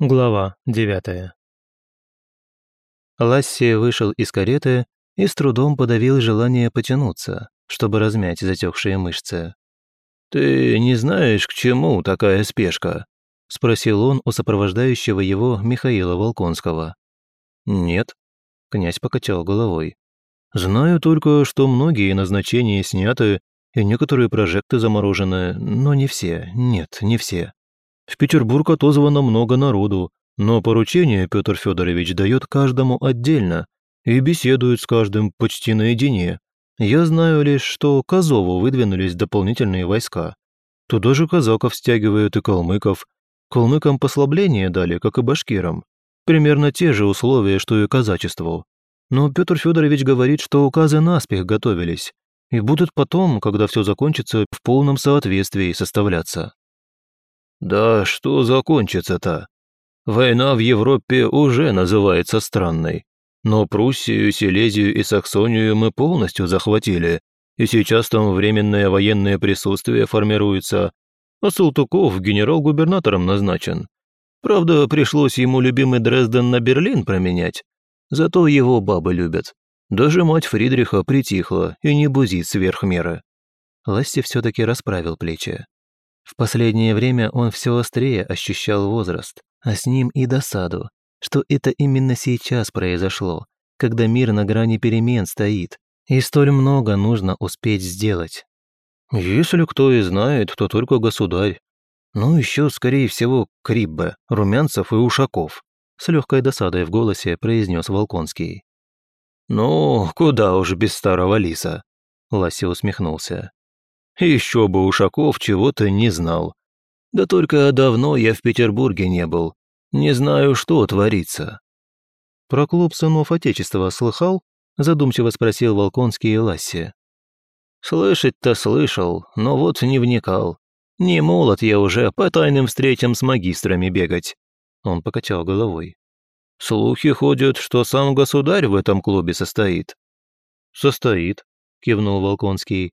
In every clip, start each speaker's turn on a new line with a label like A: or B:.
A: Глава девятая. Ласси вышел из кареты и с трудом подавил желание потянуться, чтобы размять затекшие мышцы.
B: «Ты не знаешь, к чему такая спешка?» – спросил он у сопровождающего его Михаила Волконского.
A: «Нет», – князь покачал головой.
B: «Знаю только, что многие назначения сняты и некоторые прожекты заморожены, но не все, нет, не все». В Петербург отозвано много народу, но поручение Петр Федорович дает каждому отдельно и беседует с каждым почти наедине. Я знаю лишь, что к Азову выдвинулись дополнительные войска. Туда же казаков стягивают и калмыков. Калмыкам послабление дали, как и башкирам. Примерно те же условия, что и казачеству. Но Петр Федорович говорит, что указы наспех готовились и будут потом, когда все закончится, в полном соответствии составляться.
A: Да что закончится-то? Война в Европе уже называется странной. Но Пруссию, Силезию и Саксонию мы полностью захватили, и сейчас там временное военное присутствие формируется, а Салтуков генерал-губернатором назначен. Правда, пришлось ему любимый Дрезден на Берлин променять. Зато его бабы любят. Даже мать Фридриха притихла и не бузит сверх меры. Ласти все-таки расправил плечи. В последнее время он все острее ощущал возраст, а с ним и досаду, что это именно сейчас произошло, когда мир на грани перемен стоит, и столь много нужно успеть сделать.
B: Если кто и знает, то только государь. Ну, еще, скорее всего, Криббе, Румянцев и Ушаков, с легкой досадой в голосе произнес Волконский.
A: «Ну, куда уж без старого лиса?» Ласси усмехнулся.
B: Еще бы Ушаков чего-то не знал. Да только давно я в Петербурге не был. Не знаю, что творится.
A: Про клуб сынов Отечества слыхал? Задумчиво спросил Волконский и Ласси.
B: Слышать-то слышал, но вот не вникал. Не молод я уже по тайным встречам с магистрами бегать. Он покачал головой. Слухи ходят, что сам государь в этом клубе состоит.
A: Состоит, кивнул Волконский.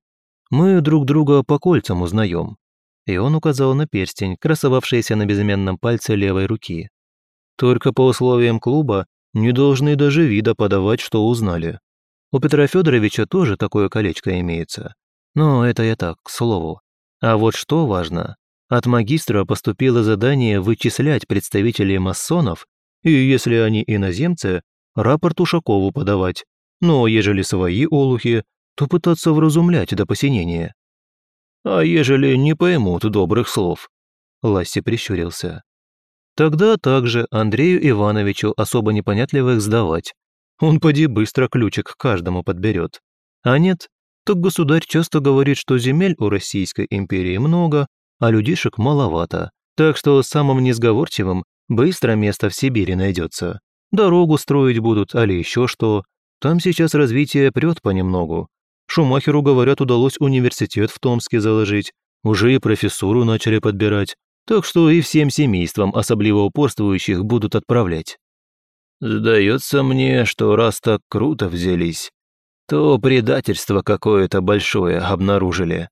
A: Мы друг друга по кольцам узнаем. И он указал на перстень, красовавшийся на безымянном пальце левой руки. Только по условиям клуба не должны даже вида подавать, что узнали. У Петра Федоровича тоже такое колечко имеется. Но это я так, к слову. А вот что важно, от магистра поступило задание вычислять представителей масонов, и если они иноземцы, рапорт Ушакову подавать. Но ежели свои олухи, то пытаться вразумлять до посинения.
B: А ежели не поймут добрых слов?
A: Ласси прищурился. Тогда также Андрею Ивановичу особо непонятливых сдавать. Он поди быстро ключик к каждому подберет. А нет, то государь часто говорит, что земель у Российской империи много, а людишек маловато. Так что самым несговорчивым быстро место в Сибири найдется. Дорогу строить будут, али еще что. Там сейчас развитие прет понемногу. Шумахеру, говорят, удалось университет в Томске заложить. Уже и профессуру начали подбирать. Так что и всем семействам, особливо упорствующих, будут отправлять.
B: Сдается мне, что раз так круто взялись, то предательство какое-то большое обнаружили.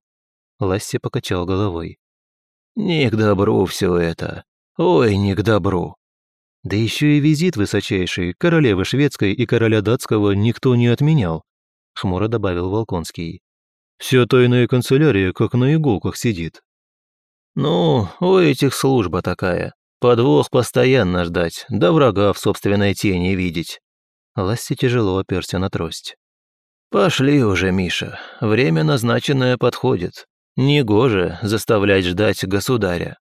A: Ласси покачал головой.
B: Не к добру все это. Ой, не к добру.
A: Да еще и визит высочайший, королевы шведской и короля датского никто не отменял хмуро добавил Волконский.
B: «Вся тайная канцелярия как на иголках сидит».
A: «Ну, у этих служба такая. Подвох постоянно ждать, да врага в собственной тени видеть». Ласси тяжело оперся на трость.
B: «Пошли уже, Миша. Время назначенное подходит. Негоже заставлять ждать государя».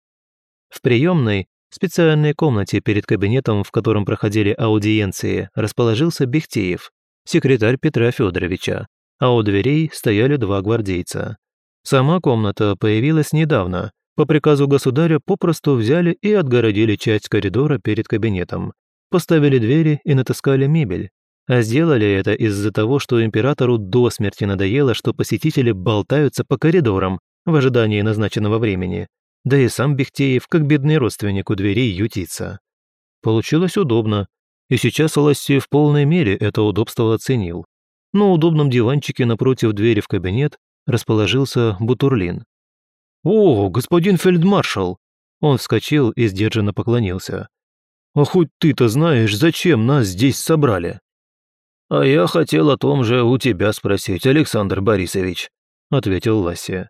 A: В приемной, специальной комнате перед кабинетом, в котором проходили аудиенции, расположился Бехтеев, секретарь Петра Федоровича, а у дверей стояли два гвардейца. Сама комната появилась недавно. По приказу государя попросту взяли и отгородили часть коридора перед кабинетом. Поставили двери и натаскали мебель. А сделали это из-за того, что императору до смерти надоело, что посетители болтаются по коридорам в ожидании назначенного времени. Да и сам Бехтеев, как бедный родственник у дверей, ютится. Получилось удобно, и сейчас Алассий в полной мере это удобство оценил. На удобном диванчике напротив двери в кабинет расположился Бутурлин. «О, господин фельдмаршал!» Он вскочил и сдержанно поклонился.
B: «А хоть ты-то знаешь, зачем нас здесь собрали?»
A: «А я хотел о том же у тебя спросить, Александр Борисович», — ответил Ласси.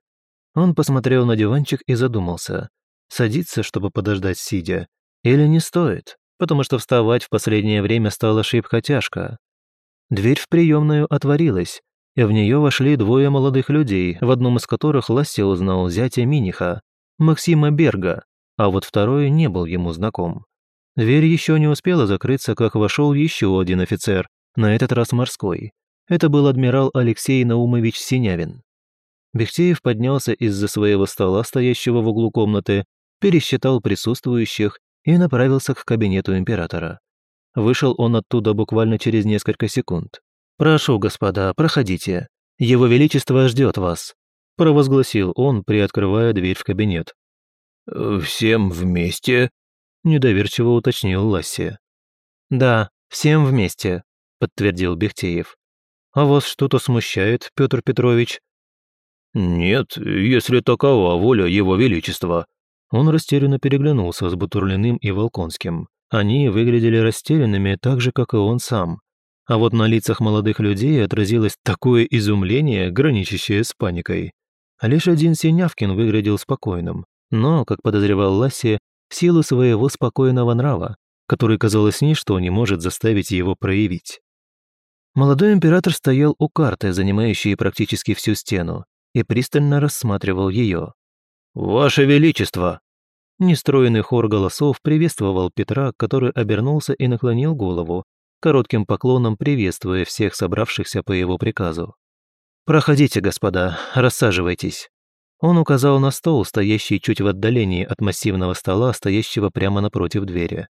A: Он посмотрел на диванчик и задумался, садиться, чтобы подождать сидя, или не стоит потому что вставать в последнее время стало шибко тяжко. Дверь в приемную отворилась, и в нее вошли двое молодых людей, в одном из которых Лассе узнал зятя Миниха, Максима Берга, а вот второй не был ему знаком. Дверь еще не успела закрыться, как вошел еще один офицер, на этот раз морской. Это был адмирал Алексей Наумович Синявин. Бехтеев поднялся из-за своего стола, стоящего в углу комнаты, пересчитал присутствующих и направился к кабинету императора. Вышел он оттуда буквально через несколько секунд. «Прошу, господа, проходите. Его Величество ждет вас», – провозгласил он, приоткрывая дверь в кабинет.
B: «Всем вместе?» – недоверчиво уточнил Ласси.
A: «Да, всем вместе», – подтвердил Бехтеев. «А вас что-то смущает, Петр Петрович?»
B: «Нет, если такова воля Его Величества»,
A: он растерянно переглянулся с Бутурлиным и Волконским. Они выглядели растерянными так же, как и он сам. А вот на лицах молодых людей отразилось такое изумление, граничащее с паникой. Лишь один Синявкин выглядел спокойным, но, как подозревал Ласси, в силу своего спокойного нрава, который, казалось, ничто не может заставить его проявить. Молодой император стоял у карты, занимающей практически всю стену, и пристально рассматривал ее.
B: «Ваше Величество!»
A: Нестроенный хор голосов приветствовал Петра, который обернулся и наклонил голову, коротким поклоном приветствуя всех собравшихся по его приказу. «Проходите, господа, рассаживайтесь». Он указал на стол, стоящий чуть в отдалении от массивного стола, стоящего прямо напротив двери.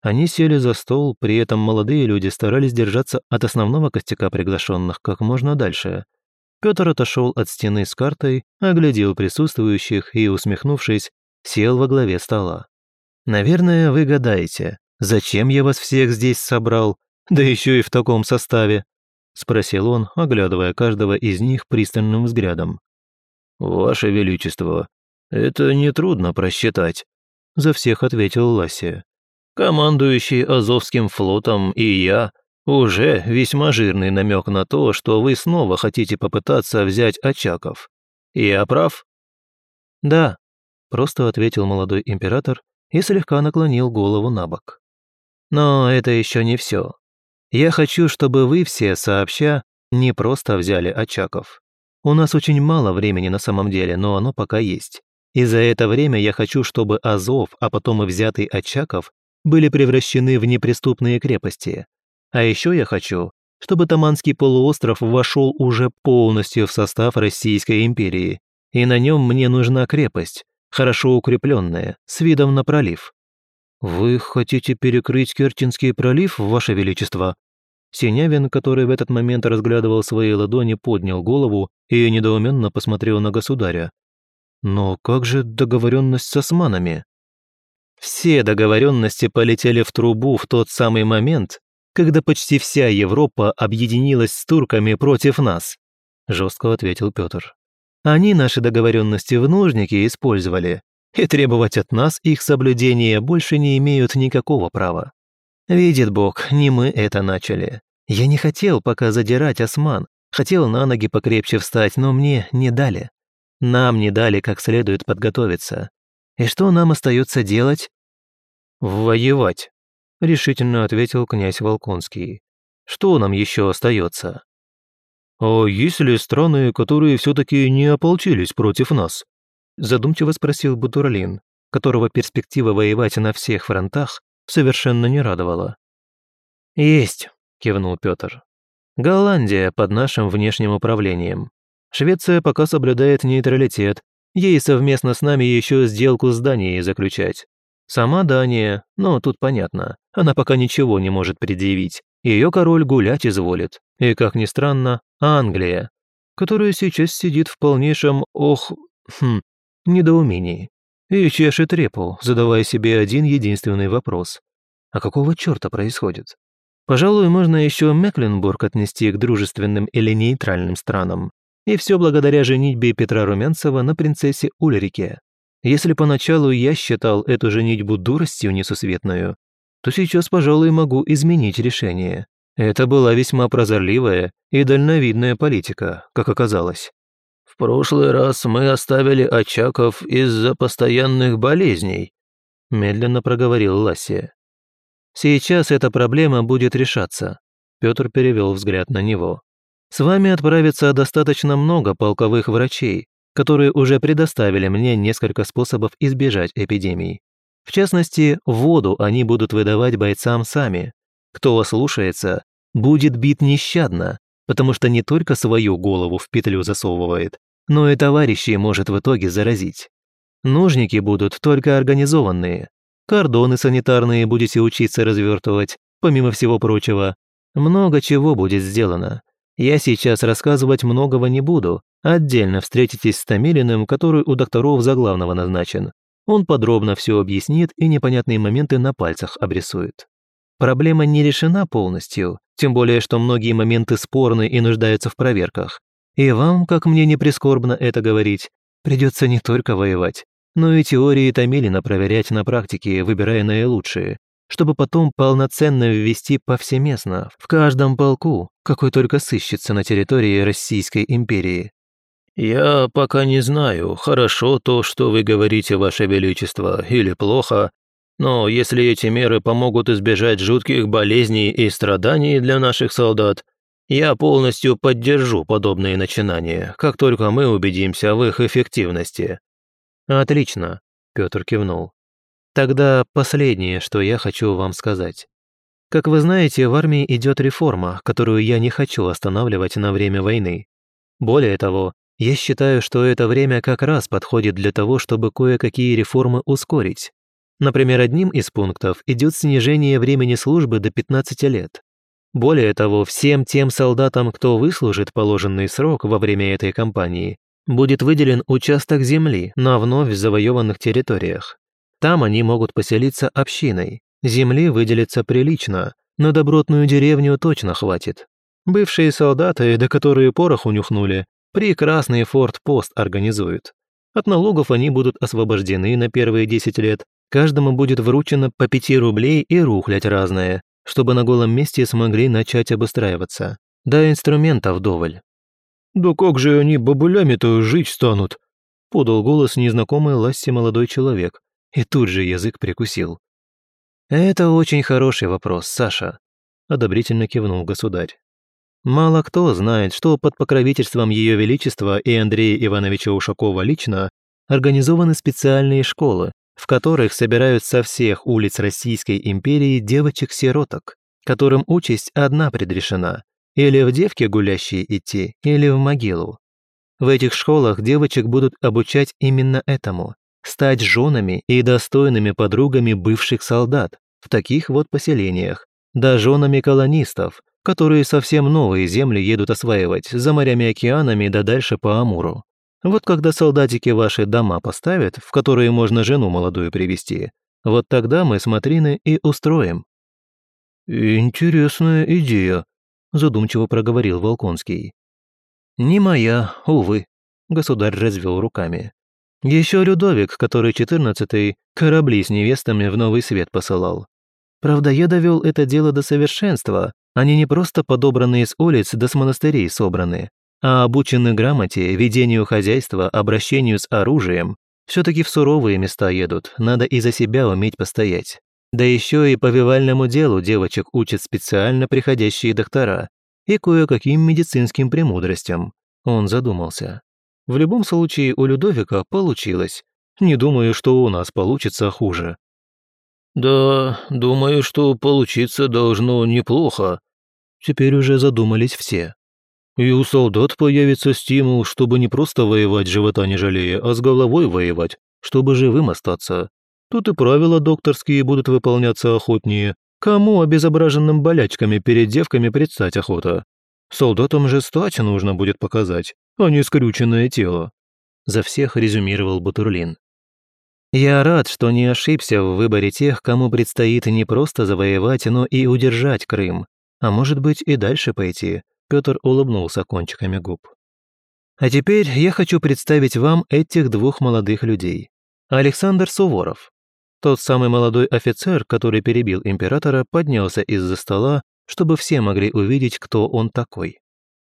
A: Они сели за стол, при этом молодые люди старались держаться от основного костяка приглашенных как можно дальше – Петр отошел от стены с картой, оглядел присутствующих и, усмехнувшись, сел во главе стола. «Наверное, вы гадаете, зачем я вас всех здесь собрал, да еще и в таком составе?» — спросил он, оглядывая каждого из них пристальным взглядом.
B: «Ваше Величество, это нетрудно просчитать», — за всех ответил Ласия. «Командующий Азовским флотом и я уже весьма жирный намек на то, что вы снова хотите попытаться взять очаков. Я прав?
A: Да, просто ответил молодой император и слегка наклонил голову на бок. Но это еще не все. Я хочу, чтобы вы все сообща не просто взяли очаков. У нас очень мало времени на самом деле, но оно пока есть. И за это время я хочу, чтобы Азов, а потом и взятый Очаков, были превращены в неприступные крепости, а еще я хочу, чтобы Таманский полуостров вошел уже полностью в состав Российской империи, и на нем мне нужна крепость, хорошо укрепленная, с видом на пролив. «Вы хотите перекрыть Кертинский пролив, Ваше Величество?» Синявин, который в этот момент разглядывал свои ладони, поднял голову и недоуменно посмотрел на государя. «Но как же договоренность с османами?» Все договоренности полетели в трубу в тот самый момент, когда почти вся Европа объединилась с турками против нас», – жестко ответил Петр. «Они наши договоренности в нужнике использовали, и требовать от нас их соблюдения больше не имеют никакого права. Видит Бог, не мы это начали. Я не хотел пока задирать осман, хотел на ноги покрепче встать, но мне не дали. Нам не дали как следует подготовиться. И что нам остается делать?» «Воевать», – решительно ответил князь Волконский. «Что нам еще остается?»
B: «А есть ли страны, которые все-таки не ополчились против нас?»
A: Задумчиво спросил Бутурлин, которого перспектива воевать на всех фронтах совершенно не радовала. «Есть», – кивнул Петр. «Голландия под нашим внешним управлением. Швеция пока соблюдает нейтралитет, ей совместно с нами еще сделку с Данией заключать. Сама Дания, но ну, тут понятно. Она пока ничего не может предъявить. Ее король гулять изволит. И, как ни странно, Англия, которая сейчас сидит в полнейшем, ох, хм, недоумении. И чешет репу, задавая себе один единственный вопрос. А какого черта происходит? Пожалуй, можно еще Мекленбург отнести к дружественным или нейтральным странам. И все благодаря женитьбе Петра Румянцева на принцессе Ульрике. Если поначалу я считал эту женитьбу дуростью несусветную, то сейчас, пожалуй, могу изменить решение. Это была весьма прозорливая и дальновидная политика, как оказалось.
B: В прошлый раз мы оставили очаков из-за постоянных болезней, медленно проговорил Ласия.
A: Сейчас эта проблема будет решаться. Петр перевел взгляд на него. С вами отправится достаточно много полковых врачей, которые уже предоставили мне несколько способов избежать эпидемии. В частности, воду они будут выдавать бойцам сами. Кто ослушается, будет бит нещадно, потому что не только свою голову в петлю засовывает, но и товарищей может в итоге заразить. Ножники будут только организованные. Кордоны санитарные будете учиться развертывать, помимо всего прочего. Много чего будет сделано. Я сейчас рассказывать многого не буду. Отдельно встретитесь с Томилиным, который у докторов за главного назначен. Он подробно все объяснит и непонятные моменты на пальцах обрисует. Проблема не решена полностью, тем более, что многие моменты спорны и нуждаются в проверках. И вам, как мне не прискорбно это говорить, придется не только воевать, но и теории Томилина проверять на практике, выбирая наилучшие, чтобы потом полноценно ввести повсеместно, в каждом полку, какой только сыщется на территории Российской империи.
B: «Я пока не знаю, хорошо то, что вы говорите, Ваше Величество, или плохо, но если эти меры помогут избежать жутких болезней и страданий для наших солдат, я полностью поддержу подобные начинания, как только мы убедимся в их эффективности».
A: «Отлично», — Петр кивнул. «Тогда последнее, что я хочу вам сказать». Как вы знаете, в армии идет реформа, которую я не хочу останавливать на время войны. Более того, я считаю, что это время как раз подходит для того, чтобы кое-какие реформы ускорить. Например, одним из пунктов идет снижение времени службы до 15 лет. Более того, всем тем солдатам, кто выслужит положенный срок во время этой кампании, будет выделен участок земли на вновь завоеванных территориях. Там они могут поселиться общиной. Земли выделится прилично, но добротную деревню точно хватит. Бывшие солдаты, до которые порох унюхнули, прекрасный форт-пост организуют. От налогов они будут освобождены на первые 10 лет, каждому будет вручено по 5 рублей и рухлять разное, чтобы на голом месте смогли начать обустраиваться. Да инструментов доволь.
B: «Да как же они бабулями-то жить станут?» — подал голос незнакомый Лассе молодой человек,
A: и тут же язык прикусил. «Это очень хороший вопрос, Саша», — одобрительно кивнул государь. Мало кто знает, что под покровительством Ее Величества и Андрея Ивановича Ушакова лично организованы специальные школы, в которых собирают со всех улиц Российской империи девочек-сироток, которым участь одна предрешена – или в девке гулящие идти, или в могилу. В этих школах девочек будут обучать именно этому – стать женами и достойными подругами бывших солдат в таких вот поселениях, да женами колонистов – которые совсем новые земли едут осваивать, за морями океанами да дальше по Амуру. Вот когда солдатики ваши дома поставят, в которые можно жену молодую привести, вот тогда мы с Матрины и устроим».
B: «Интересная идея», – задумчиво проговорил Волконский.
A: «Не моя, увы», – государь развел руками. Еще Людовик, который четырнадцатый, корабли с невестами в новый свет посылал. Правда, я довел это дело до совершенства, они не просто подобраны из улиц да с монастырей собраны, а обучены грамоте, ведению хозяйства, обращению с оружием. все таки в суровые места едут, надо и за себя уметь постоять. Да еще и по вивальному делу девочек учат специально приходящие доктора и кое-каким медицинским премудростям. Он задумался. В любом случае у Людовика получилось. Не думаю, что у нас получится хуже.
B: «Да, думаю, что получиться должно неплохо».
A: Теперь уже задумались все.
B: «И у солдат появится стимул, чтобы не просто воевать, живота не жалея, а с головой воевать, чтобы живым остаться. Тут и правила докторские будут выполняться охотнее. Кому обезображенным болячками перед девками предстать охота? Солдатам же стать нужно будет показать, а не скрюченное тело».
A: За всех резюмировал Батурлин. Я рад, что не ошибся в выборе тех, кому предстоит не просто завоевать, но и удержать Крым. А может быть и дальше пойти. Петр улыбнулся кончиками губ. А теперь я хочу представить вам этих двух молодых людей. Александр Суворов. Тот самый молодой офицер, который перебил императора, поднялся из-за стола, чтобы все могли увидеть, кто он такой.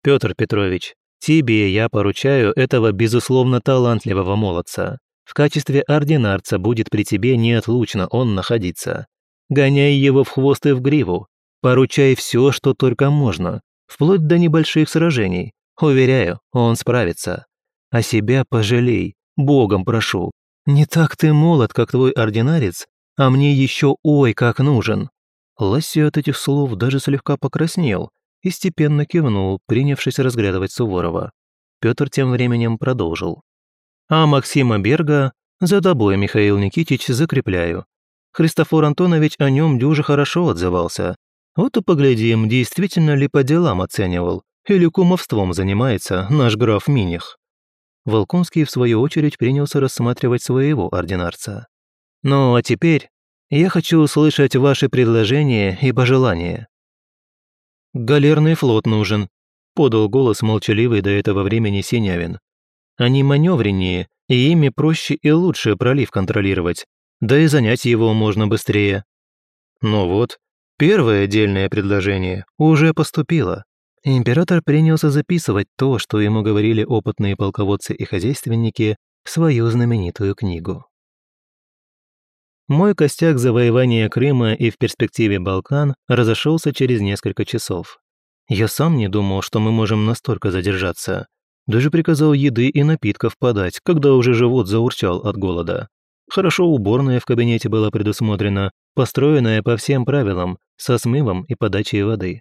A: Петр Петрович, тебе я поручаю этого безусловно талантливого молодца. В качестве ординарца будет при тебе неотлучно он находиться. Гоняй его в хвост и в гриву. Поручай все, что только можно, вплоть до небольших сражений. Уверяю, он справится. А себя пожалей, богом прошу. Не так ты молод, как твой ординарец, а мне еще ой как нужен». Ласси от этих слов даже слегка покраснел и степенно кивнул, принявшись разглядывать Суворова. Петр тем временем продолжил. А Максима Берга за тобой, Михаил Никитич, закрепляю. Христофор Антонович о нем дюже хорошо отзывался. Вот и поглядим, действительно ли по делам оценивал, или кумовством занимается наш граф Миних. Волконский, в свою очередь, принялся рассматривать своего ординарца. «Ну а теперь я хочу услышать ваши предложения и пожелания». «Галерный флот нужен», — подал голос молчаливый до этого времени Синявин. Они маневреннее, и ими проще и лучше пролив контролировать, да и занять его можно быстрее. Но вот, первое отдельное предложение уже поступило. Император принялся записывать то, что ему говорили опытные полководцы и хозяйственники, в свою знаменитую книгу. Мой костяк завоевания Крыма и в перспективе Балкан разошелся через несколько часов. Я сам не думал, что мы можем настолько задержаться. Даже приказал еды и напитков подать, когда уже живот заурчал от голода. Хорошо уборная в кабинете была предусмотрена, построенная по всем правилам, со смывом и подачей воды.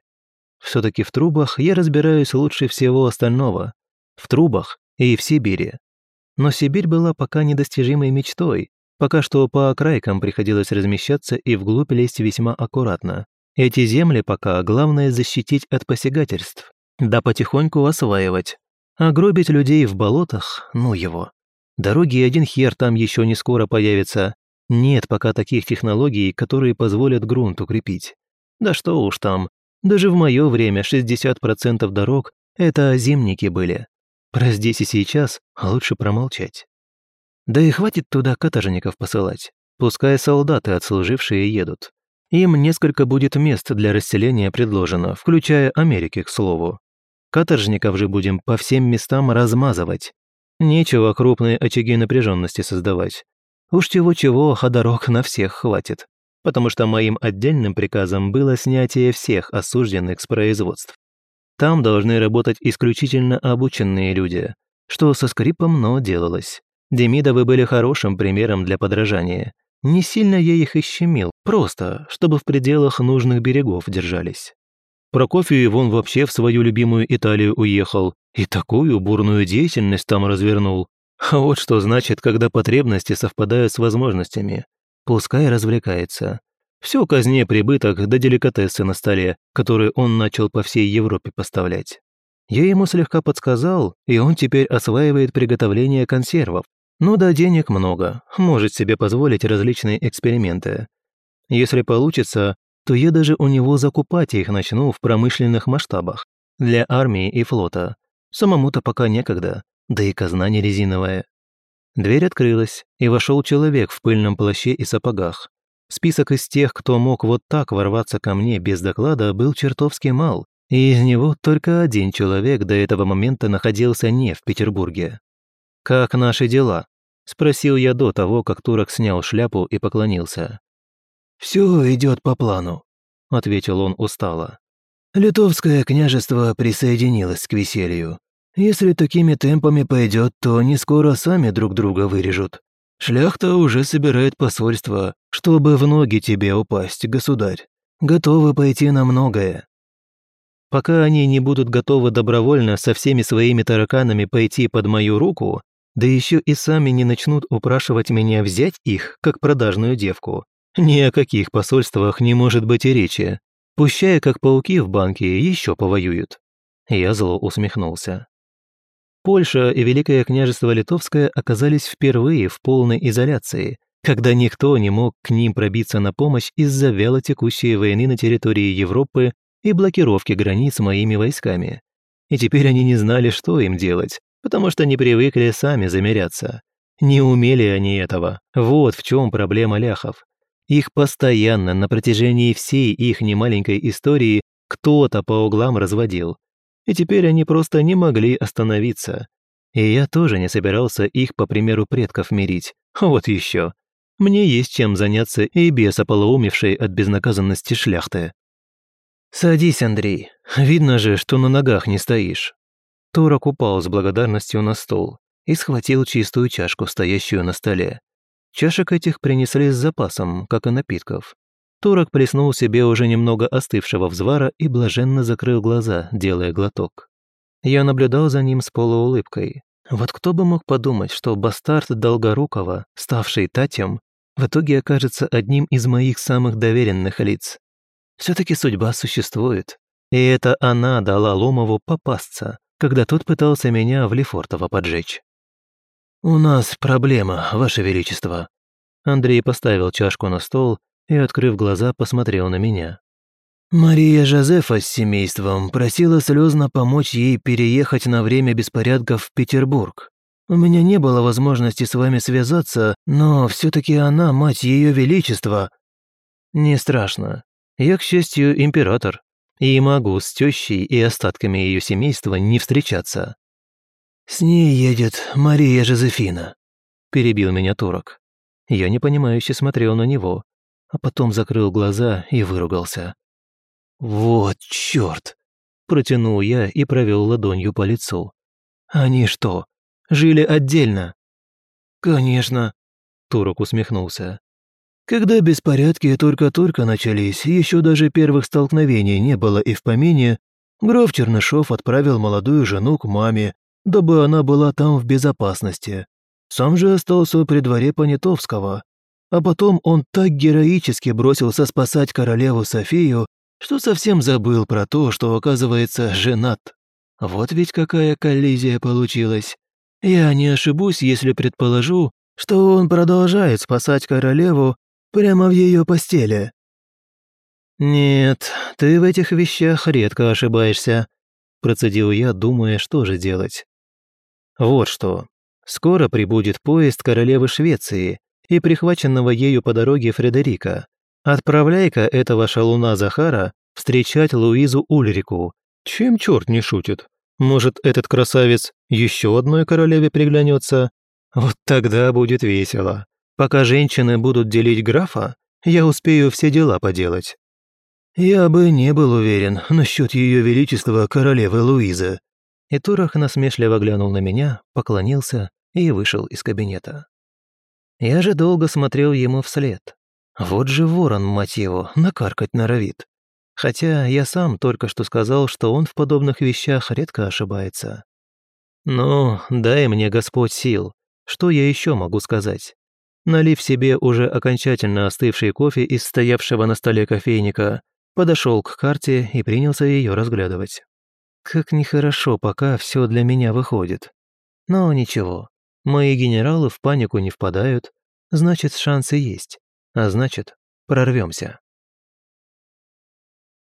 A: все таки в трубах я разбираюсь лучше всего остального. В трубах и в Сибири. Но Сибирь была пока недостижимой мечтой. Пока что по окрайкам приходилось размещаться и вглубь лезть весьма аккуратно. Эти земли пока главное защитить от посягательств. Да потихоньку осваивать, а гробить людей в болотах, ну его. Дороги один хер там еще не скоро появится. Нет пока таких технологий, которые позволят грунт укрепить. Да что уж там, даже в мое время 60% дорог – это зимники были. Про здесь и сейчас лучше промолчать. Да и хватит туда каторжников посылать. Пускай солдаты, отслужившие, едут. Им несколько будет мест для расселения предложено, включая Америки, к слову. Каторжников же будем по всем местам размазывать. Нечего крупные очаги напряженности создавать. Уж чего-чего, а дорог на всех хватит. Потому что моим отдельным приказом было снятие всех осужденных с производств. Там должны работать исключительно обученные люди, что со скрипом, но делалось. Демидовы были хорошим примером для подражания. Не сильно я их и просто, чтобы в пределах нужных берегов держались. Прокофьев он вообще в свою любимую Италию уехал и такую бурную деятельность там развернул. А вот что значит, когда потребности совпадают с возможностями. Пускай развлекается. Все казне прибыток да деликатесы на столе, которые он начал по всей Европе поставлять. Я ему слегка подсказал, и он теперь осваивает приготовление консервов. Ну да, денег много, может себе позволить различные эксперименты. Если получится, то я даже у него закупать их начну в промышленных масштабах для армии и флота. Самому-то пока некогда, да и казна не резиновая. Дверь открылась, и вошел человек в пыльном плаще и сапогах. Список из тех, кто мог вот так ворваться ко мне без доклада, был чертовски мал, и из него только один человек до этого момента находился не в Петербурге. «Как наши дела?» – спросил я до того, как турок снял шляпу и поклонился. «Все идет по плану», — ответил он устало. «Литовское княжество присоединилось к веселью. Если такими темпами пойдет, то они скоро сами друг друга вырежут. Шляхта уже собирает посольство, чтобы в ноги тебе упасть, государь. Готовы пойти на многое». Пока они не будут готовы добровольно со всеми своими тараканами пойти под мою руку, да еще и сами не начнут упрашивать меня взять их, как продажную девку, ни о каких посольствах не может быть и речи. Пущая, как пауки в банке, еще повоюют. Я зло усмехнулся. Польша и Великое княжество Литовское оказались впервые в полной изоляции, когда никто не мог к ним пробиться на помощь из-за вялотекущей войны на территории Европы и блокировки границ моими войсками. И теперь они не знали, что им делать, потому что не привыкли сами замеряться. Не умели они этого. Вот в чем проблема ляхов. Их постоянно на протяжении всей их немаленькой истории кто-то по углам разводил. И теперь они просто не могли остановиться. И я тоже не собирался их, по примеру предков, мирить. Вот еще. Мне есть чем заняться и без ополоумевшей от безнаказанности шляхты. «Садись, Андрей. Видно же, что на ногах не стоишь». Турок упал с благодарностью на стол и схватил чистую чашку, стоящую на столе. Чашек этих принесли с запасом, как и напитков. Турок плеснул себе уже немного остывшего взвара и блаженно закрыл глаза, делая глоток. Я наблюдал за ним с полуулыбкой. Вот кто бы мог подумать, что бастард Долгорукова, ставший татем, в итоге окажется одним из моих самых доверенных лиц. все таки судьба существует. И это она дала Ломову попасться, когда тот пытался меня в Лефортово поджечь. «У нас проблема, Ваше Величество». Андрей поставил чашку на стол и, открыв глаза, посмотрел на меня. Мария Жозефа с семейством просила слезно помочь ей переехать на время беспорядков в Петербург. У меня не было возможности с вами связаться, но все таки она мать ее величества. Не страшно. Я, к счастью, император. И могу с тещей и остатками ее семейства не встречаться. «С ней едет Мария Жозефина», – перебил меня турок. Я непонимающе смотрел на него, а потом закрыл глаза и выругался. «Вот чёрт!» – протянул я и провел ладонью по лицу. «Они что, жили отдельно?» «Конечно», – турок усмехнулся. «Когда беспорядки только-только начались, еще даже первых столкновений не было и в помине, граф Чернышов отправил молодую жену к маме, дабы она была там в безопасности. Сам же остался при дворе Понятовского. А потом он так героически бросился спасать королеву Софию, что совсем забыл про то, что, оказывается, женат. Вот ведь какая коллизия получилась. Я не ошибусь, если предположу, что он продолжает спасать королеву прямо в ее постели. «Нет, ты в этих вещах редко ошибаешься», – процедил я, думая, что же делать. Вот что. Скоро прибудет поезд королевы Швеции и прихваченного ею по дороге Фредерика. Отправляй-ка этого шалуна Захара встречать Луизу Ульрику. Чем черт не шутит? Может, этот красавец еще одной королеве приглянется? Вот тогда будет весело. Пока женщины будут делить графа, я успею все дела поделать. Я бы не был уверен насчет ее величества королевы Луизы, и Турах насмешливо глянул на меня, поклонился и вышел из кабинета. Я же долго смотрел ему вслед. Вот же ворон, мать его, накаркать норовит. Хотя я сам только что сказал, что он в подобных вещах редко ошибается. «Ну, дай мне Господь сил. Что я еще могу сказать?» Налив себе уже окончательно остывший кофе из стоявшего на столе кофейника, подошел к карте и принялся ее разглядывать. Как нехорошо пока все для меня выходит. Но ничего, мои генералы в панику не впадают, значит шансы есть, а значит прорвемся.